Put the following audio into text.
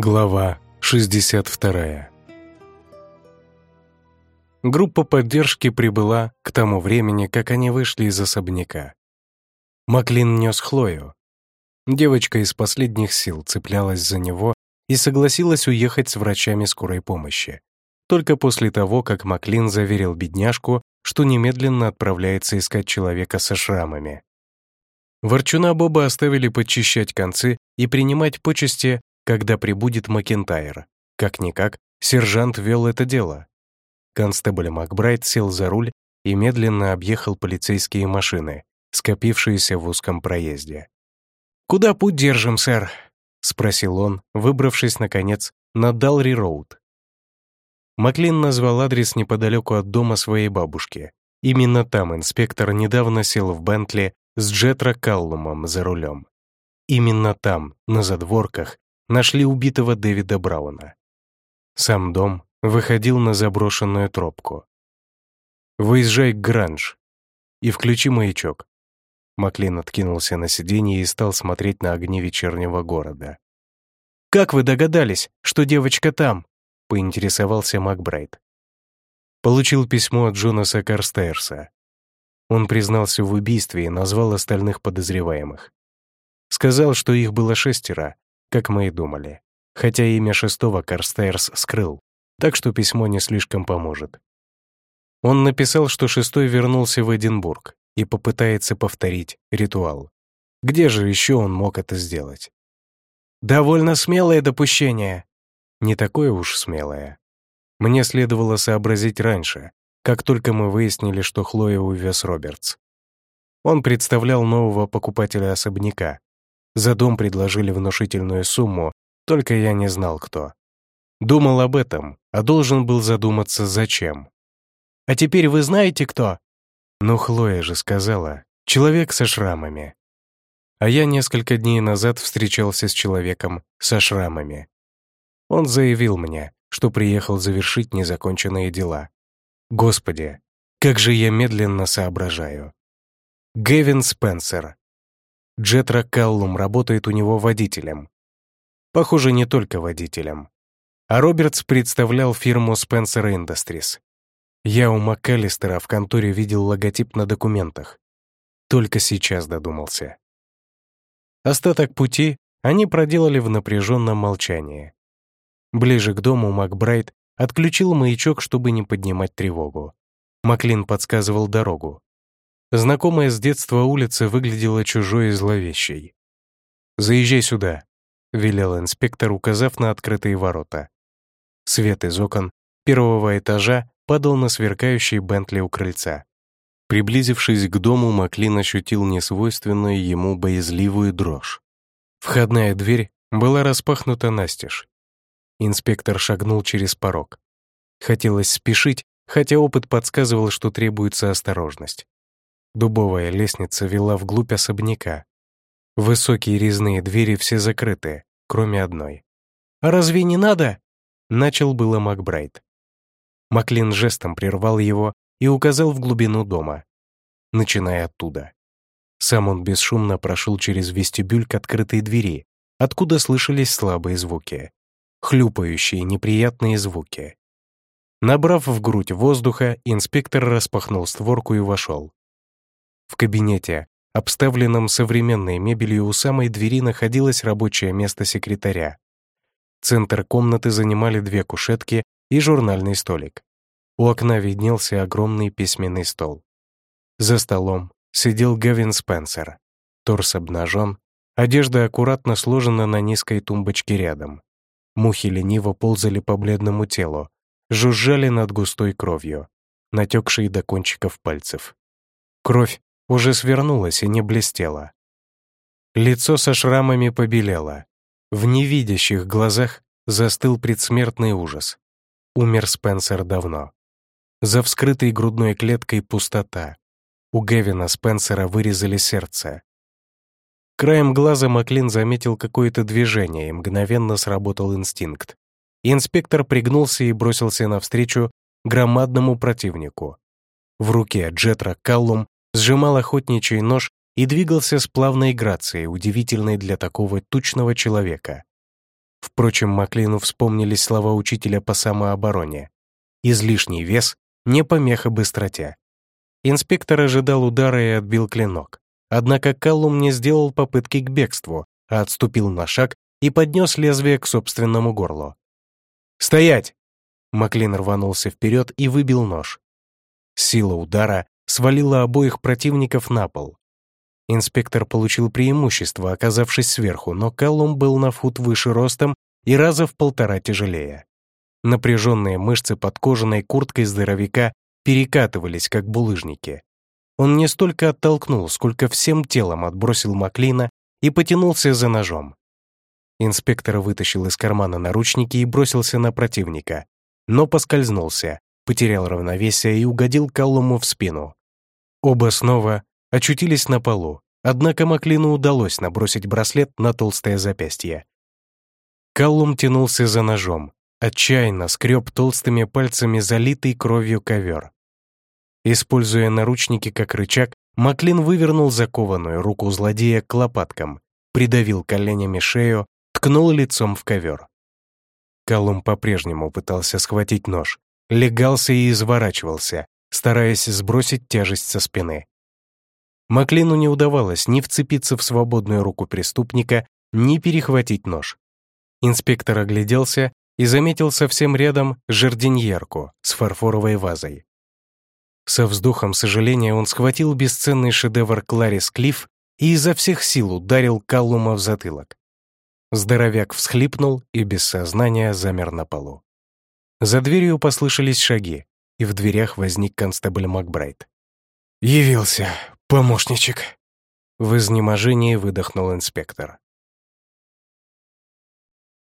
Глава 62 Группа поддержки прибыла к тому времени, как они вышли из особняка. Маклин нес Хлою. Девочка из последних сил цеплялась за него и согласилась уехать с врачами скорой помощи. Только после того, как Маклин заверил бедняжку, что немедленно отправляется искать человека со шрамами. Ворчуна Боба оставили подчищать концы и принимать почести когда прибудет Макентайр. Как-никак, сержант вел это дело. Констебль Макбрайт сел за руль и медленно объехал полицейские машины, скопившиеся в узком проезде. «Куда путь держим, сэр?» — спросил он, выбравшись, наконец, на Далри-Роуд. Маклин назвал адрес неподалеку от дома своей бабушки. Именно там инспектор недавно сел в Бентли с Джетро Каллумом за рулем. Именно там, на задворках, нашли убитого Дэвида Брауна. Сам дом выходил на заброшенную тропку. «Выезжай к Гранж и включи маячок». Маклин откинулся на сиденье и стал смотреть на огни вечернего города. «Как вы догадались, что девочка там?» — поинтересовался Макбрайт. Получил письмо от Джонаса Карстерса. Он признался в убийстве и назвал остальных подозреваемых. Сказал, что их было шестеро, как мы и думали. Хотя имя шестого Карстейрс скрыл, так что письмо не слишком поможет. Он написал, что шестой вернулся в Эдинбург и попытается повторить ритуал. Где же еще он мог это сделать? «Довольно смелое допущение». Не такое уж смелое. Мне следовало сообразить раньше, как только мы выяснили, что Хлоя увез Робертс. Он представлял нового покупателя особняка, за дом предложили внушительную сумму, только я не знал, кто. Думал об этом, а должен был задуматься, зачем. «А теперь вы знаете, кто?» Ну, Хлоя же сказала, человек со шрамами. А я несколько дней назад встречался с человеком со шрамами. Он заявил мне, что приехал завершить незаконченные дела. Господи, как же я медленно соображаю. Гевин Спенсер, Джетра Каллум работает у него водителем. Похоже, не только водителем. А Робертс представлял фирму Spencer Industries. Я у МакКаллистера в конторе видел логотип на документах. Только сейчас додумался. Остаток пути они проделали в напряженном молчании. Ближе к дому Макбрайт отключил маячок, чтобы не поднимать тревогу. Маклин подсказывал дорогу. Знакомая с детства улица выглядела чужой и зловещей. «Заезжай сюда», — велел инспектор, указав на открытые ворота. Свет из окон первого этажа падал на сверкающий Бентли у крыльца. Приблизившись к дому, Маклин ощутил несвойственную ему боязливую дрожь. Входная дверь была распахнута настежь. Инспектор шагнул через порог. Хотелось спешить, хотя опыт подсказывал, что требуется осторожность. Дубовая лестница вела вглубь особняка. Высокие резные двери все закрыты, кроме одной. «А разве не надо?» — начал было Макбрайт. Маклин жестом прервал его и указал в глубину дома, начиная оттуда. Сам он бесшумно прошел через вестибюль к открытой двери, откуда слышались слабые звуки, хлюпающие неприятные звуки. Набрав в грудь воздуха, инспектор распахнул створку и вошел. В кабинете, обставленном современной мебелью у самой двери, находилось рабочее место секретаря. Центр комнаты занимали две кушетки и журнальный столик. У окна виднелся огромный письменный стол. За столом сидел Гавин Спенсер. Торс обнажен, одежда аккуратно сложена на низкой тумбочке рядом. Мухи лениво ползали по бледному телу, жужжали над густой кровью, натекшей до кончиков пальцев. Кровь уже свернулась и не блестела. Лицо со шрамами побелело. В невидящих глазах застыл предсмертный ужас. Умер Спенсер давно. За вскрытой грудной клеткой пустота. У Гевина Спенсера вырезали сердце. Краем глаза Маклин заметил какое-то движение, и мгновенно сработал инстинкт. Инспектор пригнулся и бросился навстречу громадному противнику. В руке Джетра Каллум сжимал охотничий нож и двигался с плавной грацией, удивительной для такого тучного человека. Впрочем, Маклину вспомнились слова учителя по самообороне. «Излишний вес — не помеха быстроте». Инспектор ожидал удара и отбил клинок. Однако Каллум не сделал попытки к бегству, а отступил на шаг и поднес лезвие к собственному горлу. «Стоять!» Маклин рванулся вперед и выбил нож. Сила удара свалила обоих противников на пол. Инспектор получил преимущество, оказавшись сверху, но Каллум был на фут выше ростом и раза в полтора тяжелее. Напряженные мышцы под кожаной курткой здоровяка перекатывались, как булыжники. Он не столько оттолкнул, сколько всем телом отбросил Маклина и потянулся за ножом. Инспектор вытащил из кармана наручники и бросился на противника, но поскользнулся, потерял равновесие и угодил Каллуму в спину. Оба снова очутились на полу, однако Маклину удалось набросить браслет на толстое запястье. Каллум тянулся за ножом, отчаянно скреб толстыми пальцами залитый кровью ковер. Используя наручники как рычаг, Маклин вывернул закованную руку злодея к лопаткам, придавил коленями шею, ткнул лицом в ковер. Колумб по-прежнему пытался схватить нож, легался и изворачивался, стараясь сбросить тяжесть со спины. Маклину не удавалось ни вцепиться в свободную руку преступника, ни перехватить нож. Инспектор огляделся и заметил совсем рядом жардиньерку с фарфоровой вазой. Со вздохом сожаления он схватил бесценный шедевр Кларис Клифф и изо всех сил ударил Каллума в затылок. Здоровяк всхлипнул и без сознания замер на полу. За дверью послышались шаги, и в дверях возник констебль Макбрайт. «Явился, помощничек!» В изнеможении выдохнул инспектор.